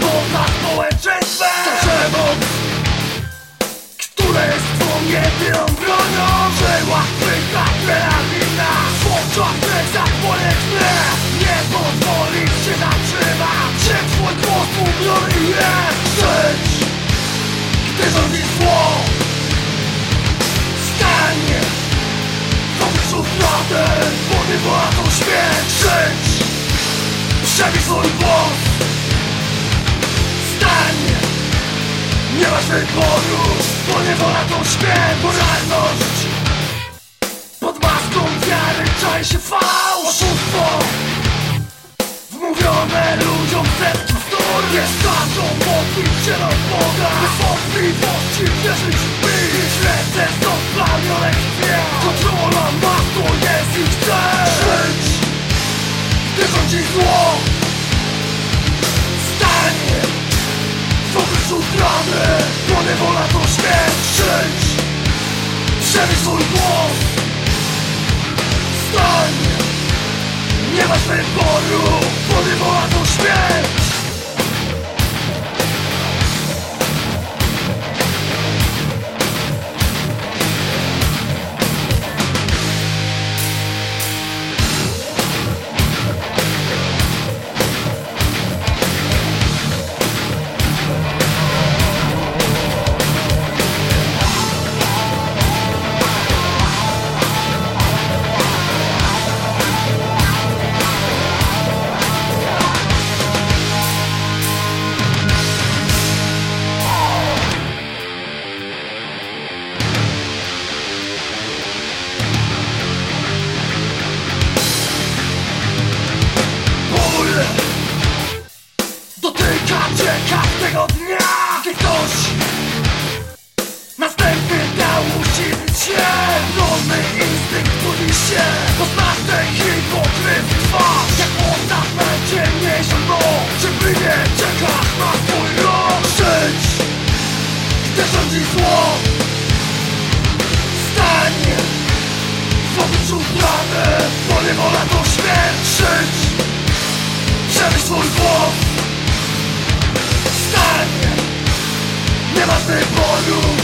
poza społeczeństwem przemoc Które jest twą jedyną bronią. Żyła W oczach plecach poletne Nie pozwolić się zatrzymać. Się twój głos jest Żyć Gdy rządzi zło. Stanie Powietrzu prawdę Poniewoła to śmierć. Żyć Przebij swój głos Wyboru Poniewola to śmierć Pod maską wiary czai się fałsz Oszustwo Wmówione ludziom sercu stór Nie starczą do Boga. Bez wątpliwości wierzyć w mich Ręce są splamione krwią Kontrola ma to jest i chce Żyć Gdy rządzi zło Stanie W obliczu Poniewola to śmierć Żyć Przemyśl swój głos. Stanie Nie masz wyboru Poniewola to śmierć się. Wolny instynkt budzi się. Poznasz ten hipokryzm twarz. Jak ostatnie najciemniejszą noc Przypłynie czekasz na swój rok. Żyć Gdy rządzi zło. Stanie W obliczu plany Poniewola to śmierć. Żyć Przemyśl swój głos. Stanie Nie masz wyboru